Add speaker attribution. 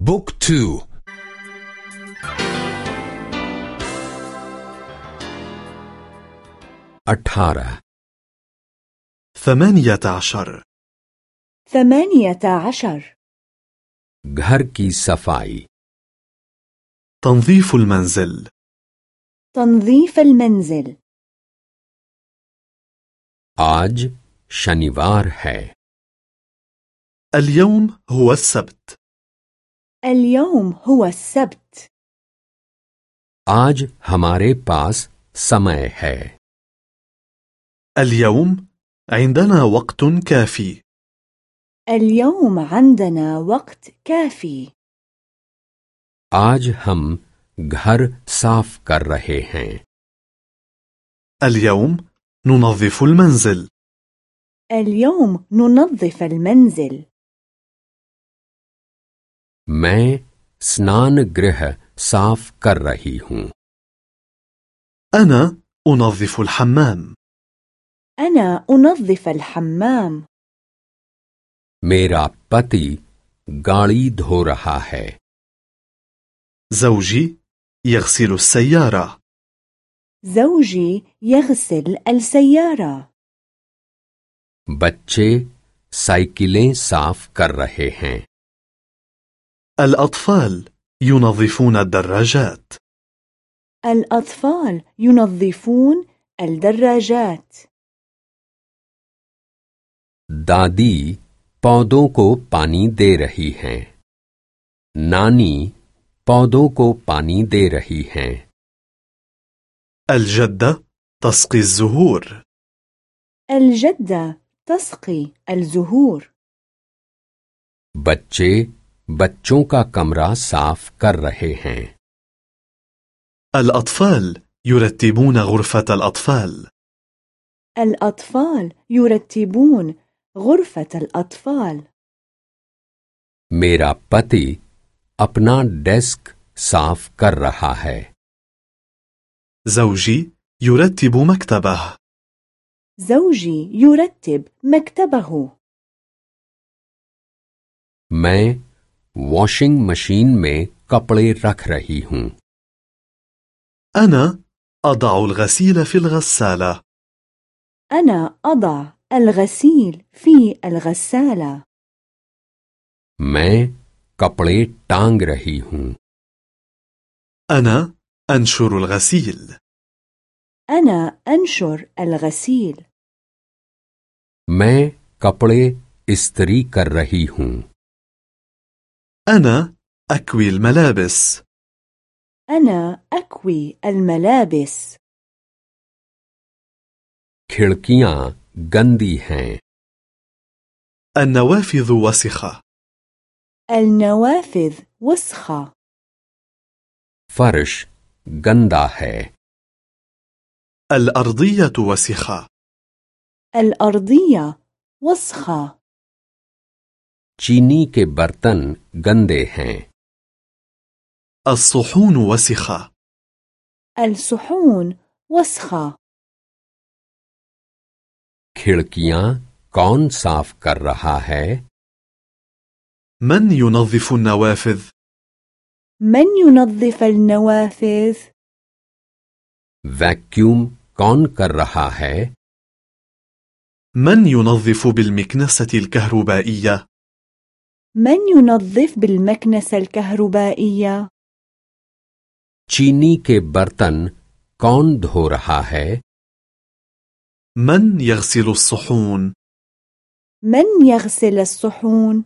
Speaker 1: بوك تو. أتارة
Speaker 2: ثمانية عشر.
Speaker 3: ثمانية عشر.
Speaker 1: घर की सफाई
Speaker 2: تنظيف المنزل.
Speaker 3: تنظيف المنزل.
Speaker 1: آج शनिवार है
Speaker 2: اليوم هو السبت.
Speaker 3: اليوم هو السبت
Speaker 1: आज हमारे पास समय है
Speaker 2: اليوم عندنا وقت كافي
Speaker 3: اليوم عندنا وقت كافي
Speaker 1: आज हम घर साफ कर रहे हैं
Speaker 2: اليوم ننظف المنزل
Speaker 3: اليوم ننظف المنزل
Speaker 1: मैं स्नान गृह साफ कर रही हूँ
Speaker 2: أنا أنظف الحمام
Speaker 3: أنا أنظف الحمام
Speaker 1: मेरा पति गाड़ी धो रहा है
Speaker 2: زوجي يغسل السيارة
Speaker 3: زوجي يغسل السيارة
Speaker 1: बच्चे साइकिलें साफ कर रहे हैं
Speaker 2: الأطفال ينظفون الدراجات
Speaker 3: الأطفال ينظفون الدراجات
Speaker 1: दादी पौधों को पानी दे रही हैं नानी पौधों को पानी दे रही हैं
Speaker 2: الجدة تسقي الزهور
Speaker 3: الجدة تسقي الزهور
Speaker 1: बच्चे बच्चों का कमरा साफ कर रहे हैं
Speaker 2: الأطفال يرتبون غرفة الأطفال
Speaker 3: الأطفال يرتبون غرفة الأطفال
Speaker 1: मेरा पति अपना डेस्क साफ कर रहा है
Speaker 2: زوجي يرتب مكتبه
Speaker 3: زوجي يرتب مكتبه
Speaker 1: मैं वॉशिंग मशीन में कपड़े रख रही हूँ
Speaker 2: أنا أضع الغسيل في الغسالة
Speaker 3: أنا أضع الغسيل في الغسالة
Speaker 1: मैं कपड़े टांग रही हूँ
Speaker 2: أنا أنشر الغسيل
Speaker 3: أنا أنشر الغسيل
Speaker 1: मैं कपड़े इस्त्री कर रही हूँ
Speaker 2: أنا أكوي الملابس
Speaker 3: أنا أكوي الملابس
Speaker 1: खिड़कियाँ गंदी हैं
Speaker 2: النوافذ وسخة
Speaker 3: النوافذ وسخة
Speaker 1: फर्श गंदा है
Speaker 2: الأرضية وسخة
Speaker 3: الأرضية وسخة
Speaker 1: चीनी के बर्तन गंदे हैं
Speaker 2: الصحون وسخة
Speaker 3: الصحون وسخة
Speaker 1: खिड़कियाँ कौन साफ कर रहा है
Speaker 2: من ينظف النوافذ؟
Speaker 3: من ينظف النوافذ؟
Speaker 1: वैक्यूम कौन कर रहा है
Speaker 2: من ينظف بالمكنسة الكهربائية؟
Speaker 3: من ينظف بالمكنسة الكهربائية؟
Speaker 1: چینی کے برتن کون دھو رہا ہے؟
Speaker 2: من يغسل الصحون؟
Speaker 3: من يغسل الصحون؟